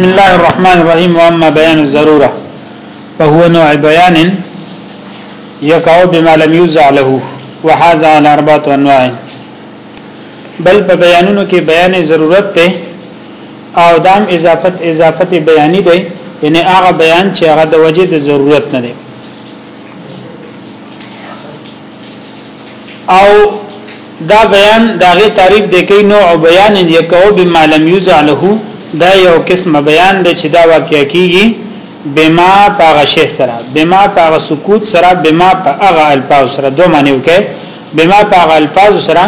بسم الله الرحمن الرحيم واما بيان الضروره فهو نوع بيان يقع بما لم يوزع له وهذا على اربعه انواع بل په بیانونو کې بیان ضرورت ته او دام اضافت اضافت بیانی دی یعنی هغه بیان چې هغه د وجه د ضرورت نه دی او دا بیان داغه تعریف د کوي نوع بیان یکو بما لم یزع له دا یو قسم بیان دی چې دا واقع کیږي بما پاغه شی سره بما پاغه سکوت سره بما پاغه الفاظ سره دوه معنی وکړي بما پاغه الفاظ سره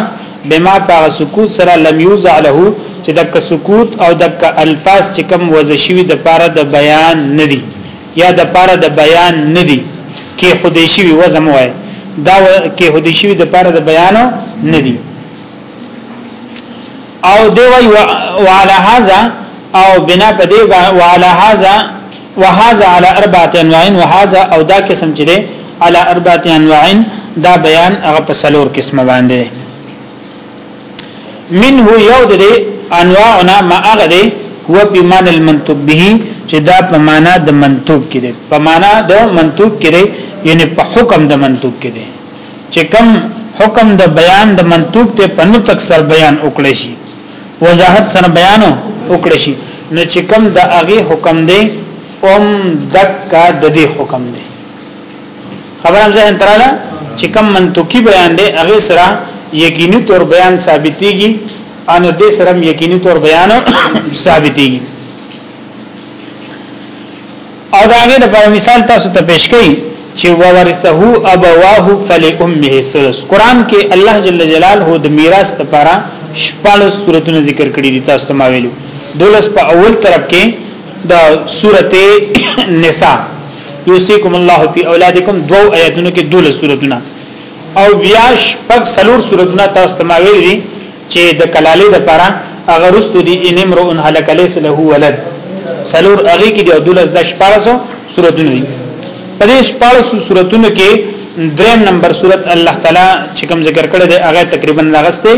بما پاغه سکوت سره لم یزع له چې دک سکوت او دک الفاظ چې کم وزشوی د پاره د بیان ندي یا د پاره د بیان ندی کې خودی شوی وزم وای دا کې خودی شوی د پاره د بیان ندی او دی وای وعلى هذا او بنا په دی وعلى هذا وهذا على اربعه انواع وهذا او دا قسم چې دی على اربعه انواع دا بیان هغه په سلور قسمه باندې منه یو د انواعنا ما هغه دی هو په مان المنتوب به چې دا په معنا د منتوب کې دی په معنا د منتوب کې دی یعنی په حکم د منتوب کې دی چې کم حکم د بیان د منتوب ته په نو تک سر بیان وکړي شي وضاحت سره بیان وکړي شي نو چې کم د هغه حکم دی اوم دک کا د دې حکم دی خبرم ذهن تراله چې کم منطقي بیان دی هغه سره یقیني تور بیان ثابتېږي ان دې سره یقیني تور بیان ثابتېږي او دا هغه د پر مثال تاسو ته پیش کړي چې وورثه ابواه فلامه ثلث قران کې الله جل جلاله د میراث لپاره شپږ سورته ذکر کړې دي تاسو ته ما ویلو دولس په اول طرف کې د سورته نساء یوسیکم الله فی اولادکم دو آیاتونو کې دوله سورتونه او بیا شپږ سلور سورتونه تاسو ته ما ویل دي چې د کلالې د پاره هغه رستو دي ان امرؤ هلک ليس له ولد سلور هغه کې د دولس د شپارسو سورتونه دي په دې شپارسو سورتونو کې دریم نمبر سورت الله تعالی چې کوم ذکر کړی دی هغه تقریبا راغسته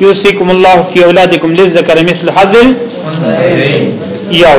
یوسیکم الله فی اولادکم للذکر مثل حظ یو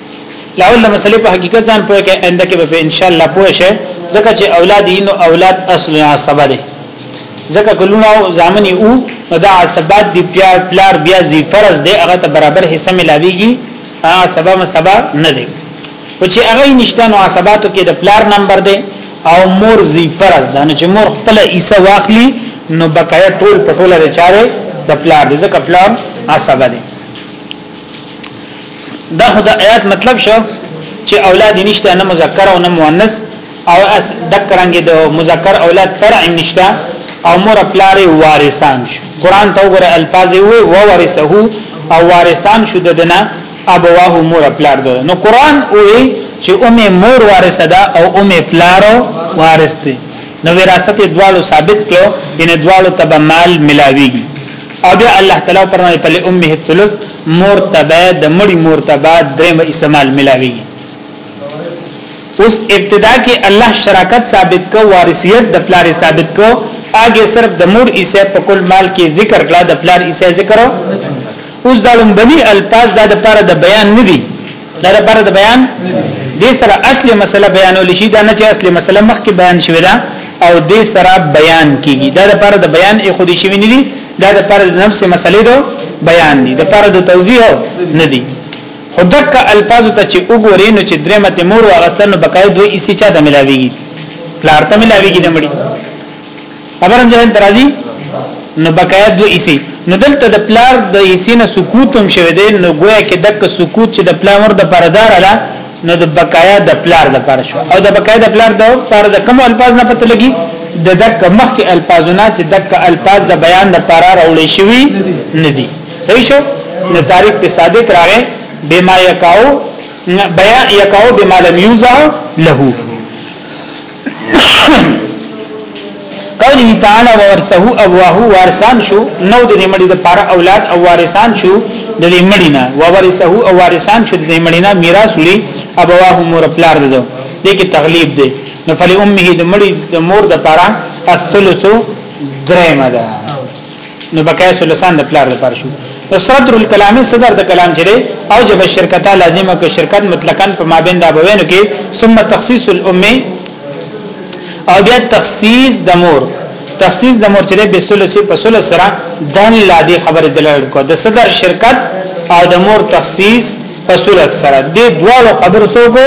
لاول مسلې په حقیقت ځان پوهه کې انده کې به ان شاء الله پوه شي ځکه چې اولاد یې نو اولاد اصل عصبه دي ځکه کلونه او ځامنې او دا عصبات دی بیا پلار بیا زی فرض دی هغه ته برابر حصہ ملاويږي هغه سبا مسبا نه دی او چې هغه نشته نو عصباتو کې د پلار نمبر دی او مور زی فرض ده نو چې مور خپل حصہ واخلي نو بقایا ټول پټوله چاره د پلار ځکه پلار عصبه دی دا خو د آیات مطلب شو چې اولاد نشته نه مذکر او نه مؤنث او اس دکرنګ د مذکر اولاد فرع نشته او مور پلار وارثان شو قران ته وګوره الفاظ وي و ورثه او وارثان شو ددنه ابواه مور پلار ده نو قران وي چې امه مور وارثه ده او امه پلار وارث دي نو وراثت دوالو ثابت کړو ان دوالو تبع مال ملاويږي او بیا الله تعالی فرمایي په امه الثلث مرتبه د مړی مرتبه دریم استعمال ملاوی اوس ابتدا کې الله شراکت ثابت کو وارثیت د پلار ثابت کو اګه صرف د مور ایسه په کل مال کې ذکر کړه د پلار ایسه ذکر اوس دالم بنی الفاظ د لپاره د بیان نه دي د لپاره د بیان دې سره اصلي مسله بیانول شي دا نه چې اصلي مسله مخکې بیان شوی دا او دې سره بیان کیږي دا لپاره د بیان اخودي شوی نه دي دا د پر نفس مسلې دو بیان دي د پر د توضیح نه دي خدک الفاظ ته چې وګورې نو چې درې مت مور او غسل بقای دوی اسی چا ته ملاويږي پلار ته ملاويږي د مړي خبرم جهان درازي نو بقای دوی اسی نو دلته د پلار د اسی نه سکوت هم شوه دی نو گویا کې دک سکوت چې د پلار د پردار علا نو د بقایا د پلار د پاره شو او د بقایا د پلار د پاره د کوم الفاظ نه پته لګي د دک مخکې الفاظونه چې دک الفاظ د بیان د پاره راولې شوی ندي صحیح شو نو تاریخ په صادق راغې بما یکاو بیا یکاو بما لم یوزع له قوله تعالی ورثه ابوه وارثان شو نو د دې مړي د پاره اولاد او وارثان شو د دې مړي نه وارثه او وارثان شو د دې مړي نه میراث لري ابوه مور پلار ده دې کې تغلیب ده نو فل امه د مړي د مور د پاره الثلث درېمه ده نو بقای سلسان د پلار لپاره شو صدر الكلام صدر د کلام چره او جب الشرکت لازمه کو شرکت مطلقاً په مابین د ابوینو کې ثم تخصیص الام او بیا تخصیص د مور تخصیص د مور چره به سلسی په سلس سره د لا دی خبر دلالت کو د صدر شرکت او د مور تخصیص په صورت سره دې دواړو خبر سو کو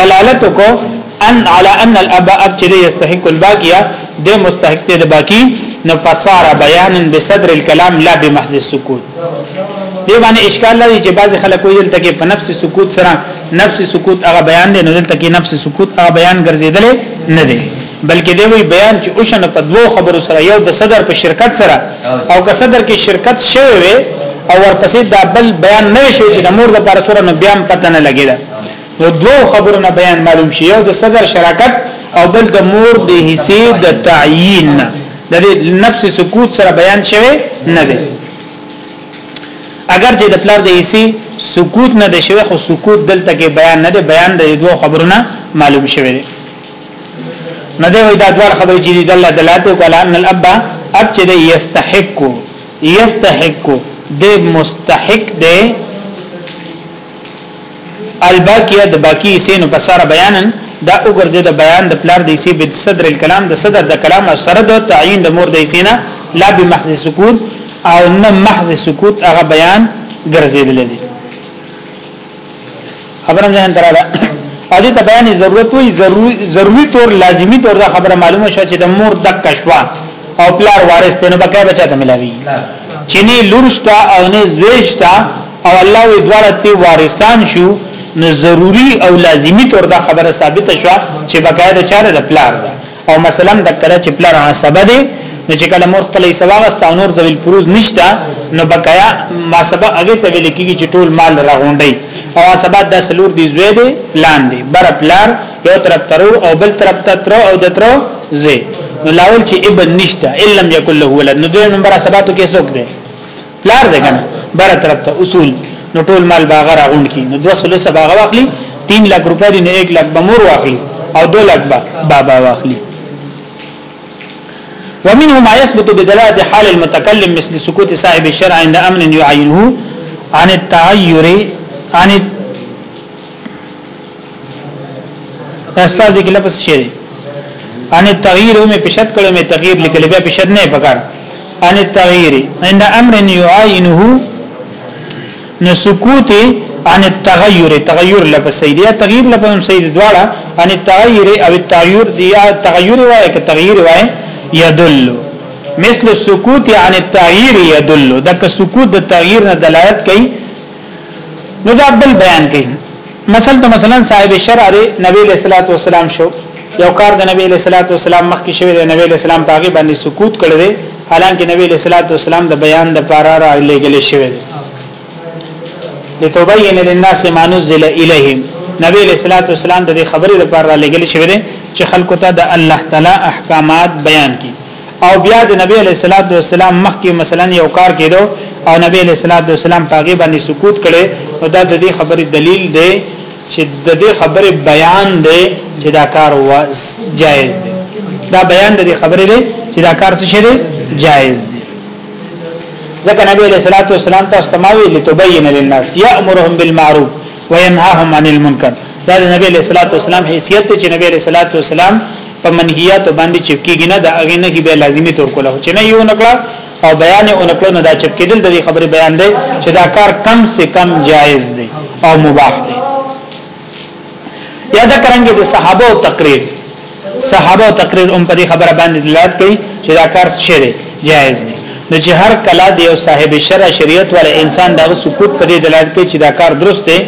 دلالت کو ان على ان الاباء ابتدي يستحق الباقيه د مستحق د باقی نو فصار بیانا بصدر الكلام لا بمحض السکوت دی باندې اشکال لري چې بعض خلک ویل ته کې په نفس سکوت سره نفس سکوت هغه بیان دی نو دلته کې نفس سکوت هغه بیان ګرځیدل نه دی بلکې دی وی بیان چې اوشنه په دوو خبرو سره یو د صدر په شرکت سره او که صدر کې شرکت شوی وي او ورپسې دا بل بیان نه شوی چې د مور د پر سره نو بیا پته نه لګیدا نو دوو خبرو نه بیان معلوم شي یو د صدر شراکت او بل د مور د حصے د تعیین د نفس سکوت سره بیان شوی نه دی اگر چې د پلار د حصے سکوت نه دی شوی خو سکوت دلته کې بیان نه دی بیان د دوو خبرو نه معلوم شوی دی نه دی وای دا ډول خبرې چې د الله دلالت وکړه ان الاب اب چې دی یستحق یستحق د مستحق دی الباقیه د باقی سینو په سره بیانن دا وګرځي د بیان د پلار د سی بد صدر الكلام د صدر د کلام او سره د تعین د مور د سینا لا بمحض سکوت او نه محض سکوت هغه بیان ګرځیدل دي خبره ځان دراله او دې ته بیان ضرورت وي ضروري ضروري تور لازمی تور دا خبره معلومه شوه چې د مور د کشوا او پلار وارث ته نو بکای بچا ته ملاوي چې نه لورشتا او نه زویشتا او الله وی دواړه تی وارثان شو نو ضروری او لازمی تور دا خبره ثابته شوه چې بکای د چاره د پلار ده او مثلا د کله چې پلار عصبه دی نو چې کله مور خپل حصہ واغسته او نور ذویل فروز نشته نو بقایا ما سبا هغه ته ویل کیږي چې ټول مال راغونډي او سبا د سلور دی زوی دی لاندې بر پلار یو طرف ترو او بل طرف ته ترو او د ترو زی نو لاول چې ابن نشته الا لم یکل له ولد نو دوی نمبر سبا ته کې څوک دی پلار ده کنه بر طرف ته اصول نو ټول مال باغ راغون کی نو 200 باغ واخلي 3 لک روپے دی نه 1 لک بمور واخلي او 2 لک با بابا واخلي ومنه ما يثبت بدلاله حال المتكلم مثل سكوت صاحب الشرع عند امن يعينه عن التعير عن استاد دې کله پس شي ان تغییر مې پښت کړو مې تغییر لیکل بیا پښت نه پکار ان تغییر عند امر یعینه نو سکوت عن التغیر تغیر لپس سید یا تغیر لپس سید دواړه عن التغیر او التغیر یا تغیر وای ک تغیر وای یدل مثل السکوت عن التغیر یدل دک سکوت د تغیر نه دلالت کوي نو دا بل بیان کوي مثلا ته مثلا صاحب شرع دی نبی له صلوات و سلام شو یو کار د نبی له صلوات و سلام مخکې شوی دی نبی له سلام پاګه باندې سکوت کړی دی حالانکه نبی له صلوات و سلام د بیان د پارا را لګل شوی دی لتبین للناس ما نزل الیهم نبی له صلوات و سلام د خبرې لپاره لګل شوی دی چې خلکو ته د الله تعالی احکامات بیان کړي او بیا د نبی علیہ الصلوۃ والسلام مخکې مثلا یو کار کېدو او نبی علیہ الصلوۃ والسلام پاګې باندې سکوت کړي او دا د دې خبرې دلیل دی چې د دې خبرې بیان دی چې دا کار واز جایز دی دا بیان د دې خبرې دی چې دا کار څه شي جایز دی ځکه نبی علیہ الصلوۃ والسلام تاسو تماوی لتبین للناس یامرهم بالمعروف وینهاهم عن المنکر دا د نبی علیہ الصلوۃ والسلام حیثیت چې نبی علیہ الصلوۃ والسلام په منهیات باندې چپکیږي نه دا هغه نه کی به لازمی تور کوله چې نه یو نکړه او بیان یې اونکړو نه دا چپکیدل د خبرې بیان دی چې دا کار کم سے کم جایز دی او مباح دی یا دا کرانګي د صحابه او تقریر صحابه تقریر هم په دې خبره باندې دلالت کوي چې دا کار شری جایز دی نو چې هر کله د یو صاحب شرع شریعت ول انسان دا سکوت په دې دلالت کوي چې دا کار درست دی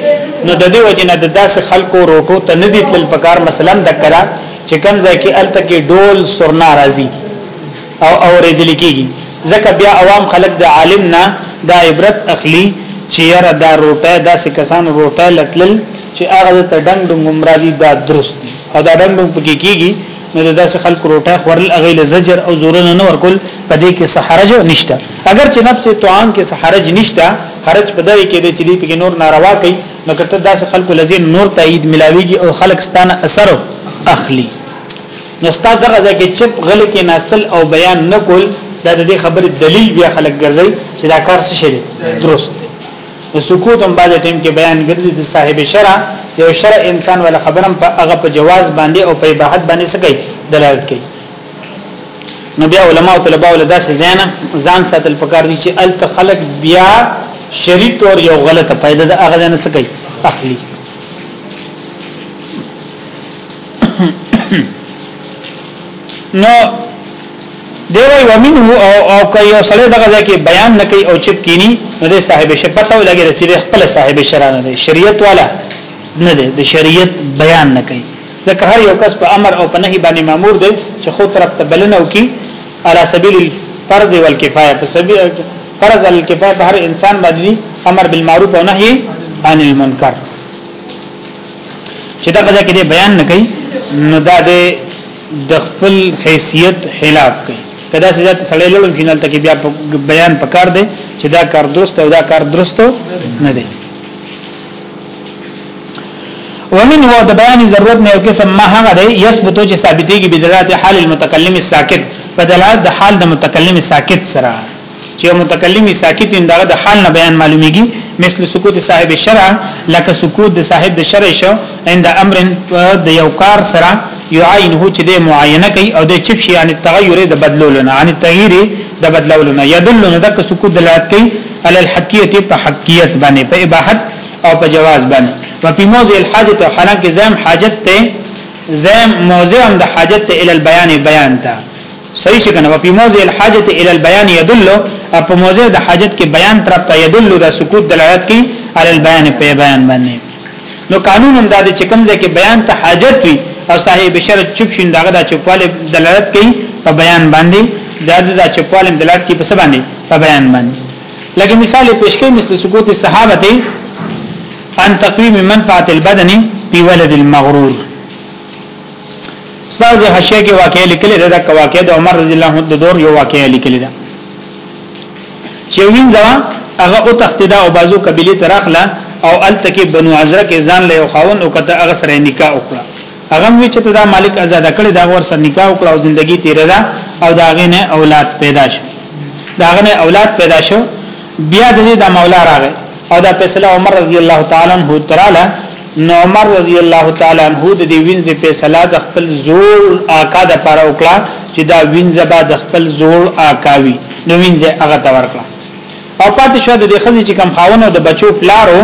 نو د دې وجنه د داسې خلکو روټو ته نه دي تل پکار مثلا د کلا چې کم ځای کې الته کې ډول سرنا راځي او اورېدل کېږي ځکه بیا عوام خلک د عالم نه دا عبرت اخلي چې یاره دا روټه داسې کسان روټه لټل چې هغه ته دنګ دنګ مرادي دا درست او دا ډنډ مو پکې کیږي نو د داسې خلکو روټه خورل اغه له زجر او زور نه نور کول په دې کې سحرج نشته اگر چې نفس طعام کې سحرج نشته حرج په دې کې د چلی په نور ناروا کوي نو کته داسې خلکو لزین نور تایید ملاویږي او خلک ستانه اثر اخلي نو ستاسو دغه ځکه چپ غل کې ناستل او بیان نکول دا د دې خبرې دلیل بیا خلک ګرځي چې دا کار څه شي درست د سکوت هم باندې ټیم کې بیان ګرځي د صاحب شرع یو شرع انسان ولا خبرم په هغه په جواز باندې او په اباحت باندې سکی دلالت کوي نو بیا علما او طلبه ول داسې زینا ځان ساتل پکار دي چې ال تخلق بیا شریط اور یو غلطه پیدا د هغه نه سکی اخلي نو دی وی ومنه او او کوي او سړی دغه ځکه بیان نه کوي او چپ کینی نو د صاحب شپته ولګي چې خپل صاحب شرانه دی شریعت والا نه دی د شریعت بیان نه کوي ځکه هر یو کس په امر او په نهي باندې مامور دی چې خو طرف ته بلنه وکي على سبيل الفرض والكفايه په سبيل فرض الکفایه په هر انسان باندې امر بالمعروف او نهي عن المنکر چې دا غزا کې دې بیان نه کوي نو دا دې د خپل حیثیت خلاف کوي کدا سزا ته سړی لړم فینال ته کې بیا بیان پکار دی چې دا کار درست او دا کار درست نه دی ومن هو د بیان ضرورت نه یو قسم ما هغه دی یثبتو چې ثابتېږي بدلات حال المتکلم الساکت بدلات د حال د متکلم ساکت سره چې متکلم ساکت وي دا د حال نه بیان معلومیږي مثل سکوت صاحب شرع لکه سکوت د صاحب د شرع شو عند امر د یو کار سره يعينه چې د معاینه کوي او د چپ شي عن التغير د بدلولو نه عن التغير د بدلولو نه يدل نه د سکوت دلالت کوي على الحقيقه په حقيقت باندې په اباحت او په جواز باندې او په موضع الحاجت او حالانکه زم حاجت ته زم موضع هم د حاجت ته ال البيان بیان ته صحیح چې کنه په موضع الحاجت الى البيان يدل په موضع د حاجت کې بیان طرف ته يدل د سکوت دلالت کوي على البيان په بیان باندې نو قانون هم دا چې کوم ځای کې بیان ته حاجت وي او صاحب شرط چوپ شین داغه د چوپاله دلالت کوي په بیان باندې دا د چوپاله دلالت کوي په څه باندې په بیان باندې لکه مثال پیش کوي مثل سکوت الصحابه ان تقویم منفعه البدن په ولد المغرور ستاسو حشیه کې واقعې لیکل ده دا واقعې د عمر رضی الله عنه د دور یو واقعې لیکل ده چې وینځه هغه او تختدا او بازو قبيله تراخله او التکی بنو عزره کې ځان له خاون او کته هغه سره نکاح وکړه هغه وی چې دا مالک آزاد کړي دا ور سره نکاح وکړه او ژوندۍ تیر ده او دا غینه اولاد پیدا شو دا غینه اولاد پیدا شو بیا د دې د مولا راغی او دا فیصله عمر رضی الله تعالی عنہ تراله نو عمر رضی الله تعالی عنہ د دې وینځ فیصله د خپل زوړ آقا د پر وکړه چې دا وینځ به د خپل زوړ آقا وی نو وینځ هغه ته ورکړه او پاتې شو د خزې چې کم خاون او د بچو پلارو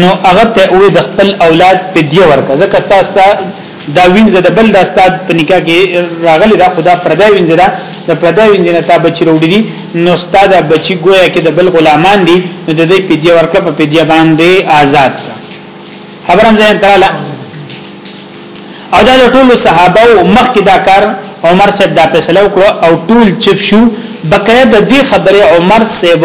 نو هغه ته وې د خپل اولاد په دی ورکه ځکه ستاسو دا وینځه د بل د استاد په نکاح کې راغلی دا خدا پردای وینځه ده د پردای وینځه نه تا بچی وروړي دي نو استاد بچی گویا کې د بل غلامان دي نو د دې پیډیا ورکړه په پیډیا باندې آزاد خبر هم ځین تعالی او دا ټول صحابه او مخ کې دا کار عمر صاحب دا فیصله وکړه او ټول چپ شو بقایا د دې خبره عمر صاحب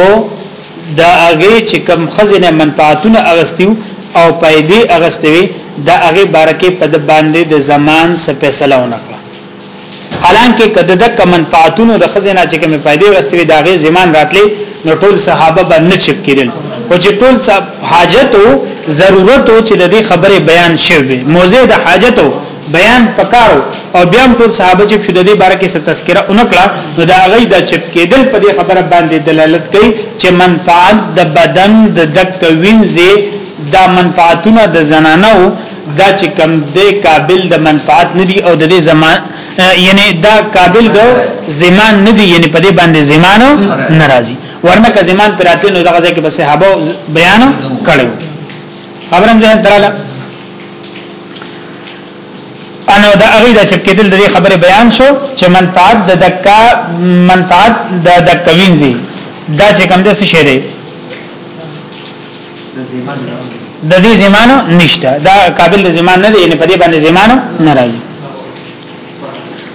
دا هغه چې کم خزنه منفعتونه اغستیو او پیدې اغستوي دا هغه بارکه په د باندې د زمان څخه فیصله ونکړه حالانکه کده د کم منفعتونو د خزنه چې کم پیدې اغستوي دا هغه زمان راتلې نو ټول صحابه به نه چپ کېدل او چې ټول حاجت او ضرورت او چې د دې خبره بیان شوه موزه د حاجت او بیان پکارو او بیا هم ټول صحابه چې شو د دې باره کې څه تذکره اونکړه نو دا غي د چپ کېدل په دې خبره باندې دلالت کوي چې منفعت د بدن د دک وینځي دا منفعتونه د زنانو دا چې کم د قابل د منفعت ندي او د دې زمان یعنی دا قابل د زمان ندي یعنی په دې باندې زمان ناراضي ورنه که زمان پراتې نو دغه ځکه به صحابه بیان کړو خبرم ځان دراله انا دا اغي دا چپ کېدل د خبره بیان شو چې منفعت د دکا منفعت د دکوینځي دا چې کوم د څه شی دی د دې زمانو نشته دا قابل د زمان نه دی یعنی په دې باندې زمانو نه راځي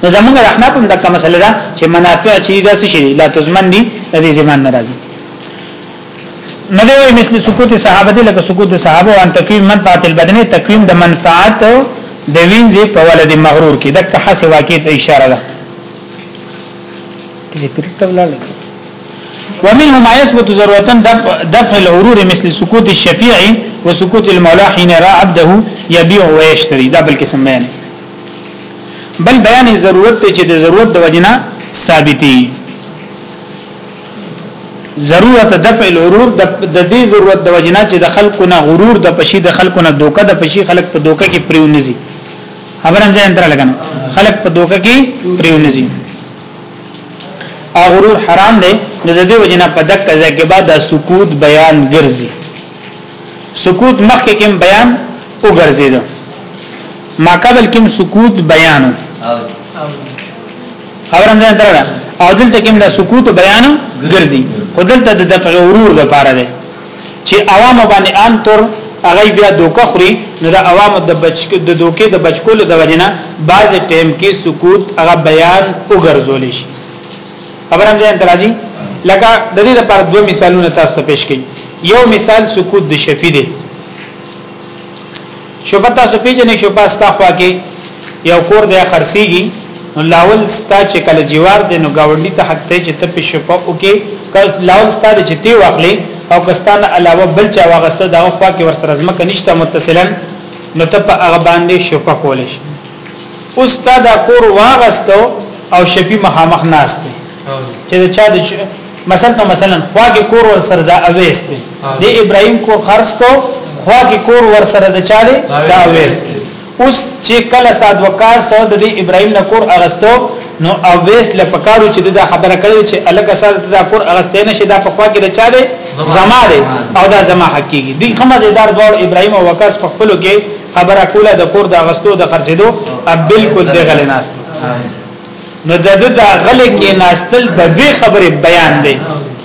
نو زمونږ رحنا په دغه مسله ده چې منافع چې دا څه شي لا تزمن دي د دې زمان نه راځي نه دی وای مثل سکوت صحابه دی لکه سکوت صحابه وان تقویم منفعت البدنه تقویم د منفعت د وینځي په ولد مغرور کې د کحس واقع ته اشاره ده چې پرته ولاله ومنه ما يثبت ضرورتا دفع الغرور مثل سکوت الشفيع وسکوت المولى حين را عبده يبيع ويشتري دا بل قسم بیان بل بیان ضرورت ته چې د ضرورت د وجنه ثابتي ضرورت دفع الغرور د دې ضرورت د وجنا چې د خلکو نه غرور د پشي د خلکو نه دوکه د پشي خلک په دوکه کې پریونځي خبرم ځای اندر لګنه خلک په دوکه کې پریونځي غرور حرام دی نو د دې وجنا په دک ځای کې بعد سکوت بیان ګرځي سکوت مخکې کوم بیان وګرځیدو ما قبل کوم سکوت بیانو خبرم ځان تر او دلته کوم د سکوت بیان ګرځي خدلته د دفع غرور د پاره ده چې عوام باندې ان تر هغه بیا دوکه خوري نو د عوام د بچ د دوکې د بچکول د وجنه بعض ټیم کې سکوت هغه بیان وګرځول شي خبرم ځان ترازی لکه د دې لپاره دوه مثالونه تاسو ته پیش کړي یو مثال سکوت د شفیع دی شوبه تاسو پیژنې شوبه ستا خوا کې یو کور دی خرسيږي نو لاول ستا چې کله جوار دی نو گاونډي ته حق ته چې ته په شوبه او کې کله لاول ستا چې تی واخلې او کستان علاوه بل چا واغسته دا خوا کې ورسره ځمکه نشته متصلا نو ته په هغه باندې شوبه کولې شي اوس تا دا کور واغستو او شپی مخامخ ناشته چې چا د مثلا مثلا خواږه کور ور سره دا اويست د ابراهيم کور خرص کو خواږه کور ور سره د چاله دا اويست اوس چې کله سات وکاس او د ابراهيم نه کور اغستو نو اويس لپکارو چې دا خبره کړې چې الګ سات دا کور اغستې نشي دا په خواږه د چاله زما دی او دا زما حق کیږي دی خمه زیدار دوړ ابراهيم او وکاس په خپل کې خبره کوله د کور د اغستو د خرڅېدو بالکل د غلناست نو د د غل کې ناستل د وی خبره بیان دی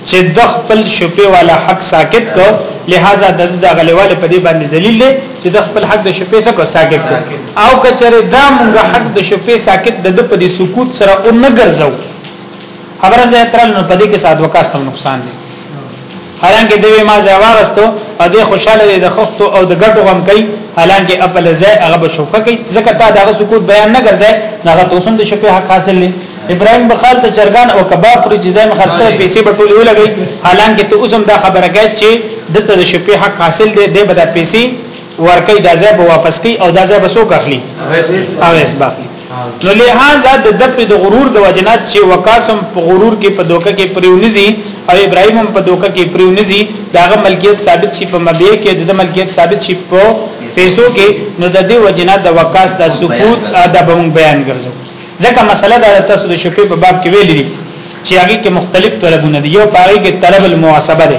چې د خپل شپې والا حق ساکت کو لہذا د د غلواله په دې باندې دلیل دی چې د خپل حق د شپې سره ساکت کو او کچره دا موږ حق د شپې ساکت د د په دې سکوت سره او نه ګرځو خبره ځای ترل نو په دې کې ساده وکاستم نقصان دی حالانکه دوی ما ځای وارستو او د خوشاله دي د خختو او د ګټو غم کوي حالانکه خپل ځای هغه به شوکه کوي ځکه تا دغه سکوت بیان نه ګرځي هغه توسم د شپې حق حاصل لې ابراهيم بخال ته چرګان او کباب پر جزای مخصص کړ پیسې به ټولې ولګي حالانکه ته اوسم دا خبره کوي چې د ته د شپې حق حاصل دی د بد پیسې ورکی دا ځای به واپس کی او دا ځای به سو کخلی او اس باخلی نو لہذا د د په د غرور د وجنات چې وقاسم په غرور کې په دوکه کې پریونزي او ابراهيم هم په دوکه کې پریونزي داغه ملکیت ثابت شي په مبيع کې د ملکیت ثابت شي په پیسو کې نو د دې وجنات د وقاس د سقوط د بم بیان ګرځو ځکه مسله د تاسو د شفیع په باب کې ویلې چې هغه کې مختلف طلبونه دي یو پاره کې طلب المحاسبه دی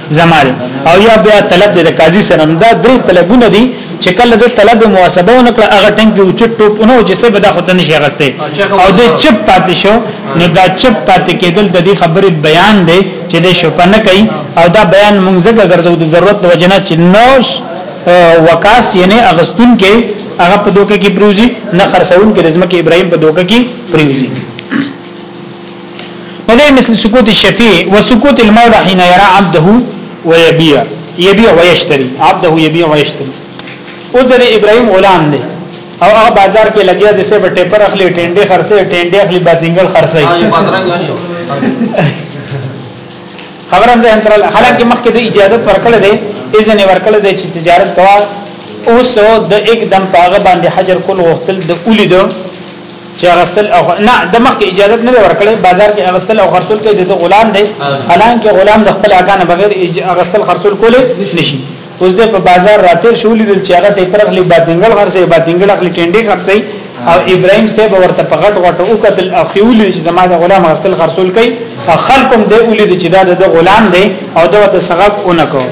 زمال او یا بیا طلب د قاضي سره دا درې طلبونه دي چې کله د طلب محاسبه ونکړه هغه ټنګ کې اوچت ټوپ نه چې څه به دا خو ته نشي غسته او د چپ پاتې شو نو دا چپ پاتې کېدل د دې خبرې بیان دی چې د شپه نه کوي او دا بیان مونږ زګه ګرځو د ضرورت د وجنه چې نوش وکاس یعنی اغستون کې هغه په دوکه کې پروزي نه خرڅون کې رزمه کې ابراهيم په دوکه کې پروزي ولې مثل سکوت الشفيع وسکوت المولى حين يرى عبده ويبيع يبيع ويشتري عبده يبيع ويشتري اوس د ابراهيم غلام دی او هغه بازار کې لګیا د سه بټه پر اخلي ټینډه خرڅه ټینډه اخلي بادنګل خرڅه خبرم زه انتر خلک مخکې د اجازه ورکړه دی اذن ورکړه دی چې تجارت کوا اوس د یک دم پاغه باندې حجر کول وختل د اولی د چې غسل او نه د مخ کې اجازه نه ورکړي بازار کې غسل او خرصول کې د غلام دی حالان کې غلام د خپل اکان بغیر غسل خرصول کولی نشي اوس د په بازار راتیر شولې د چې هغه ټیکر اخلي بادنګل خرڅي بادنګل اخلي ټینډي خرڅي او ابراهيم صاحب ورته په غټ غټ او قتل اخيول چې زما د غلام غسل خرصول کوي خلکم د اولید چې دا د غلام دی او دا د سغب اونکو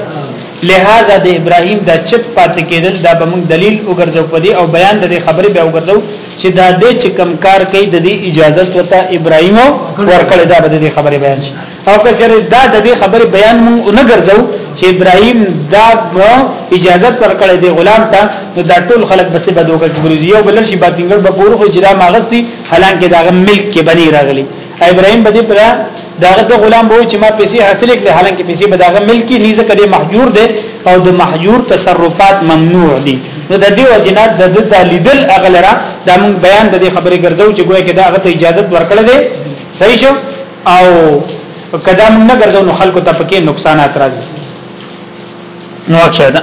لہذا د ابراهيم د چپ پات کېدل دا به موږ دلیل وګرځو په دې او بیان د خبرې به وګرځو چې دا دې چې کم کار کوي د دې اجازه ته ابراهيم ورکړه دا به دې خبره بیان شي او که چېرې دا د دې خبره بیان مونږ نه ګرځو چې ابراهيم دا اجازه ورکړه دې غلام ته نو دا ټول خلک بس به دوکه کوي یو بلل شي باطنګل به پورو اجرا ماغستی حالانکه دا ملک کې بني راغلي ابراهيم بدی پر داغه د غلام به چې ما پیسې حاصل کړې حالانکه پیسې به داغه ملکی نه ځکه د محجور دی او د محجور تصرفات ممنوع دي نو د دې وجنات د د لیدل اغلره د موږ بیان د دې خبرې ګرځو چې ګویا کې داغه ته اجازه ورکړل دي صحیح شو او کدا موږ نه ګرځو نو خلکو ته پکې نقصانات راځي نو اچھا ده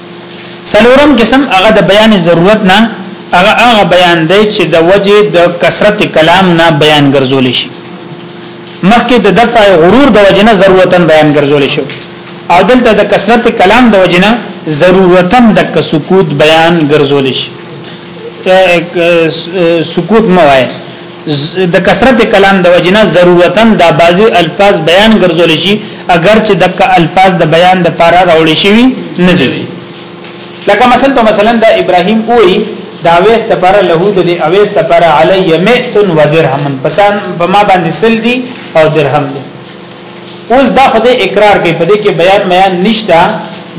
سلورم قسم هغه د بیان ضرورت نه هغه هغه بیان دی چې د وجه د کثرت کلام نه بیان ګرځول شي مخکې د دفع غرور د وجه نه ضرورتا بیان ګرځول شي او دلته د کثرت کلام د وجه نه ضرورتا د سکوت بیان ګرځول شي سکوت موای د کثرت کلام د وجنه ضرورتا دا بعضی الفاظ بیان ګرځول شي اگر چې دغه الفاظ د بیان د پاره راوړي شي نه دی لکه مثلا په مثلا د ابراهیم اوئی دا ویس د پاره له د اویس د پاره علی مئتن و درهم پسان په ما باندې سل دی او درهم دی اوس دا خو دې اقرار کوي په دې کې بیان میان نشته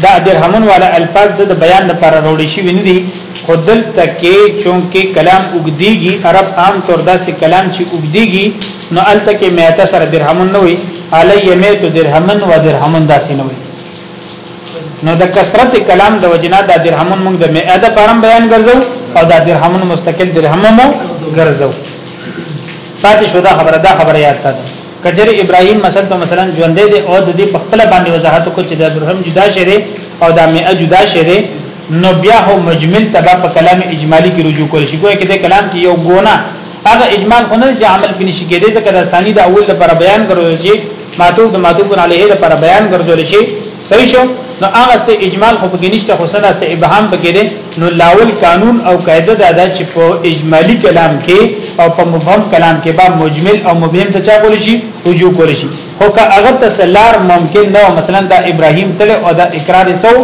دا درهمن والا الفاظ د بیان لپاره وروړي شي ویني دي خو دلته کې چونکه کلام وګديږي عرب عام طور داسې کلام چې وګديږي نو الته کې میته سره درهمن نه وي علی میت درهمن و درهمن داسې نه وي نو د کثرت کلام د وجنا د درهمن موږ د میته پرم بیان ګرځو او د درهمن مستقل درهمن مو ګرځو پاتې شو دا خبره دا خبره یاد ساتئ کجر ابراهيم مثلا په مثلا ژوندې دي او د دې په خپل باندې وضاحت کو چې د درهم جدا شې دي او د مئه جدا شې دي نو بیا هو مجمل تبع په کلام اجمالی کې رجوع کول شي ګویا کې د کلام کې یو ګونه هغه اجمال خو نه چې عمل کې نشي کېدای ځکه د ثاني د اول لپاره بیان کړو چې معتوب د معتوب علیه لپاره بیان ګرځول شي صحیح شو نو هغه سه اجمال خو په کې نشته خو سره سه ابهام پکې دي نو لاول قانون او قاعده دا ده چې په اجمالی کلام کې او په مبهم کلام کې به مجمل او مبهم ته چا کول شي رجوع کول شي خو که هغه تسلار ممکن نه مثلا دا ابراهیم تل او دا اقرار سو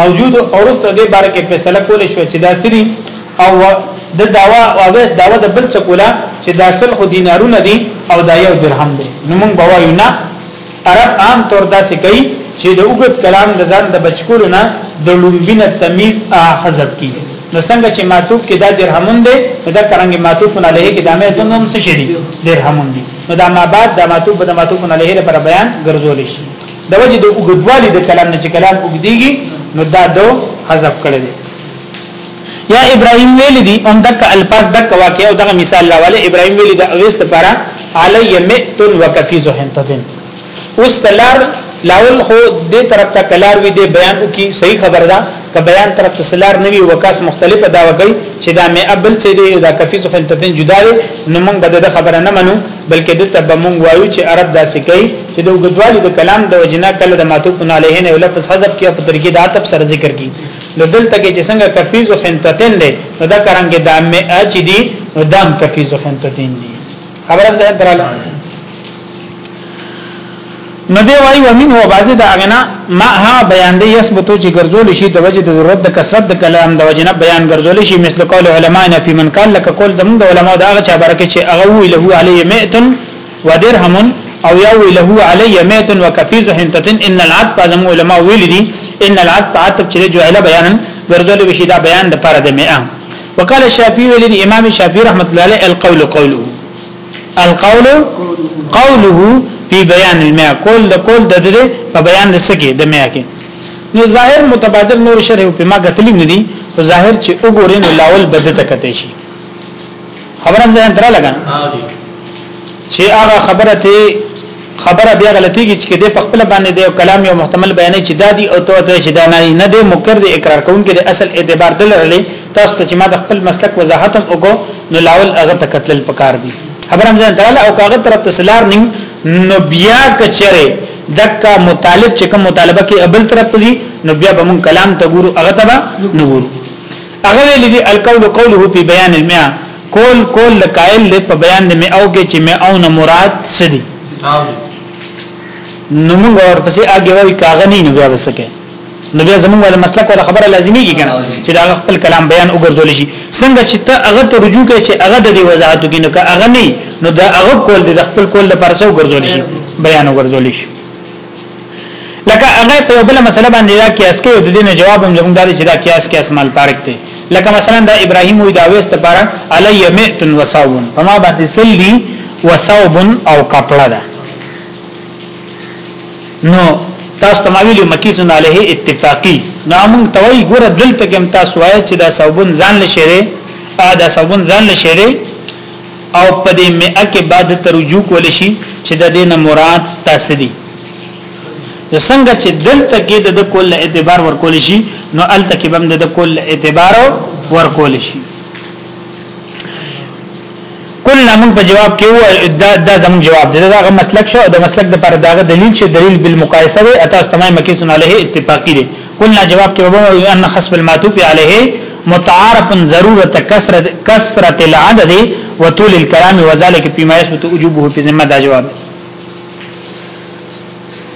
موجود او رست دې بار کې فیصله کول شو چې دا سری او د داوا او اوس داوا د بل څه کولا چې دا سل خو دینارونه دي او دا یو درهم دی نو موږ بوایو نه عرب عام طور داسې کوي چې د وګت کلام د ځان د بچکول نه د لومبینه تمیز ا حذف کی نو څنګه چې معطوف کې دا درهمون دی دا کرانګي معطوف علیه کې دامه ته نوم څه شي درهمون دی نو دا ما بعد د معطوف د معطوف علیه لپاره بیان ګرځول شي د وجه د وګدوالي د کلام نه چې کلام وګديږي نو دا دو حذف کړی یا ابراهيم ویل دي هم دک الفاظ دک واقع او دغه مثال راواله ابراهيم ویل د اوس د پاره علی مئت وکفیز هنتدن اوس تلار لاول خو دې طرف ته کلار وی دې بیان وکي صحیح خبر ده که بیان طرف ته سلار نوي وکاس مختلفه دا وګي چې دا مې ابل څه دی دا کفیز هنتدن جدا دی نو موږ به د خبره نه منو بلکې د تب موږ وایو چې عرب دا سکی چې د وګدوالي د کلام د وجنا کله د ماتو کن علیه نه لفظ حذف کیا په طریقې د عطف سره ذکر کی نو دلته کې چې څنګه کفیز او خنتتین دی نو دا کران کې دام می اچ دی نو دام کفیز او خنتتین دی خبره ځان دراله نو دی وای و منه بعضی د اغنا ما ها بیان دی یثبتو چې ګرځول شي د وجه د ضرورت د کثرت د کلام د وجنه بیان ګرځول شي مثل قول علماء نه فی من قال لك قول د علماء دا هغه چا برکه چې هغه وی له علی مئتن ودرهم او یا وی له علی میت وکفیز حنتت ان العتب زم علماء ویل دي ان العتب عتب چې جعل بیان ګرځول بشي دا بیان د پر د مئه وقال الشافعي ویل دي امام شافعي رحمت الله علیه القول قوله القول قوله په بیان المئه قول د قول د دې په بیان د سکه د مئه کې نو ظاهر متبادل نور شرح په ما غتلی ندي ظاهر چې وګورین لاول بده تکته شي خبرم ځان درا لګا چې هغه خبره ته خبره بیا غلطیږي چې د خپل باندې د کلام یو محتمل بیان چې دادی او تو ته چې دا نه نه د مکر د اقرار کوونکې د اصل اعتبار دلرلې تاسو ته چې ما د خپل مسلک وضاحت هم وکړو نو لاول هغه تکتل پکار دي خبر هم ځان تعالی او کاغه طرف تسلار نیم نو بیا کچره دکا مطالب چې کوم مطالبه کې ابل طرف دي نو بیا به مون کلام ته ګورو هغه ته نه ګورو هغه ویل دي القول قوله په بیان المئه کول کول لقائل له په بیان د مئه او کې چې مئه نه مراد سدي نو موږ ورپسې اګه وی کاغنی نو بیا وسکه نو بیا زموږ ول مسلک ولا خبره لازمی کی کنه چې دا خپل کلام بیان وګرځول شي څنګه چې ته هغه ته رجوع کوي چې هغه د دې وضاحت کوي نو که هغه نه نو دا هغه کول د خپل کول لپاره سو ګرځول شي بیان وګرځول شي لکه هغه په یو بل مسله باندې دا قیاس کوي د دې نه جواب هم زموږ دادی چې دا قیاس قیاس مال پارک دی لکه مثلا دا ابراهیم وی دا وست لپاره علی مئت وصوم فما باندې سلی وصوب او کپڑا ده نو تاسو تماویل مکیسن علیه اتفاقی نامون توي ګور دلته کوم تاسو وایي چې دا صوبون ځان لشيره ا دا صوبون ځان لشيره او په دې مئه کې بعد ترجو کول شي چې د دینه مراد تاسو دي نو څنګه چې دلته کې د کول اعتبار ورکول شي نو الته کې بم د کول اعتبار ورکول شي کله موږ په جواب کې وای دا دا زموږ جواب دی دا مسلک شو د مسلک د پر داغه دلیل چې دلیل بالمقایسه وي اته استمای مکیسن علیه اتفاقی دی قلنا جواب کې وبوي ان خصب المعطوف عليه متعارف ضرورت کثرت کثرت العدد وطول الكلام وذلك فيما يثبت وجوبه في ذمه دا جواب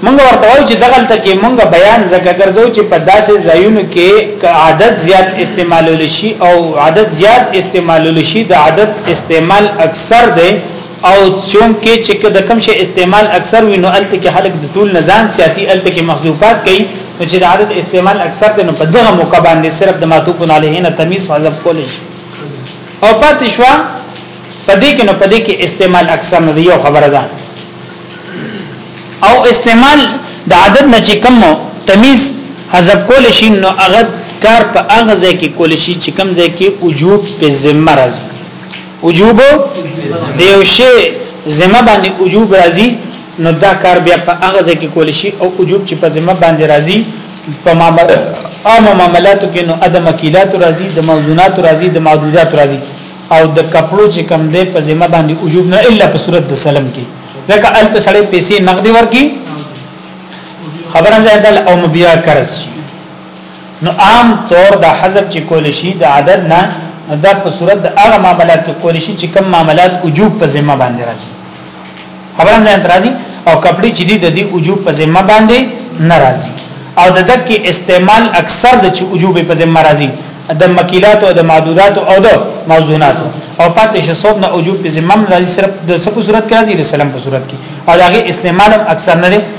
مونږ ورته وایو چې دغل ته کې مونږ بیان زکه ګرځو چې په داسې ځایونو کې عادت زیات استعمالول شي او عادت زیات استعمالول شي د عادت استعمال اکثر دی او چونکه چې د کوم شي استعمال اکثر وي نو الته کې خلک د طول نزان سیاتی الته کې محذوفات کوي نو چې د عدد استعمال اکثر دی نو په دغه موقع باندې صرف د ماتوب علیه نه تمیز حذف کول شي او پاتې شو پدې کې نو پدې کې استعمال اکثر نه یو خبره ده او استعمال د عدد نه چې کم تمیز حذف کول شي نو هغه کار په هغه ځای کې کول شي چې کم ځای کې وجوب په ذمہ راځي وجوب دیو شی ذمہ باندې وجوب راځي نو دا کار بیا په هغه ځکه کول شي او وجوب چې په ذمہ باندې راځي په معاملات عام معاملاتو کې نو عدم کیلات راځي د موضوعات راځي د معدودات راځي او د کپړو چې کم دی په ذمہ باندې وجوب نه الا په صورت د سلم کې ځکه الته سړی پیسې نقدي ورکی خبرم زیاده او مبیا قرض شي نو عام طور د حذف چې کول شي د عدد نه دا په صورت د هغه معاملات کې کول شي چې کوم معاملات وجوب په ذمہ باندې راځي خبرم ځان راځي او کپړي چې دي د دې وجوب په ذمہ باندې ناراضي او د دک استعمال اکثر د چې وجوب په ذمہ راځي د مکیلات او د معدودات او د موزونات او پاتې شې صوب نه وجوب په ذمہ راځي صرف د سپو صورت کې راځي د سلام په صورت کې او دغه استعمال اکثر نه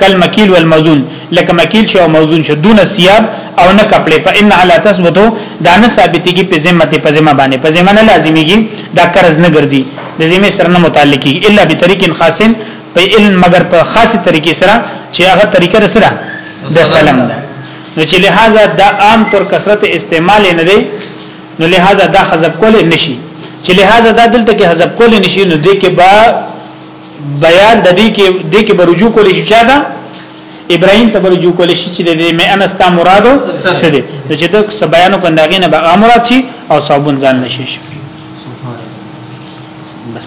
کل مکیل والموزون لکه مکیل شو موزون شو دون سیاب او نه کپڑے فإن علا تثبتو دا نه ثابتيږي په ذمه ته په ذمه باندې په ذمه نه لازميږي دا قرض نه ګرځي د ذمه سره نه متعلقي الا بطريق خاص په علم مگر په خاصه طریقې سره چې هغه طریقه سره د سلام ده نو چې لہذا دا عام طور کثرت استعمال نه دی نو لہذا دا حذف کول نشي چې لہذا دا دلته کې حذف کول نشي نو دې کې با بیان د دې کې د کې برجو کول شي چا دا ابراهيم ته برجو کول شي چې د دې مې انستا مرادو څه دي چې د بیانو کنداګې نه به امرات شي او صابون ځان نشي شي بس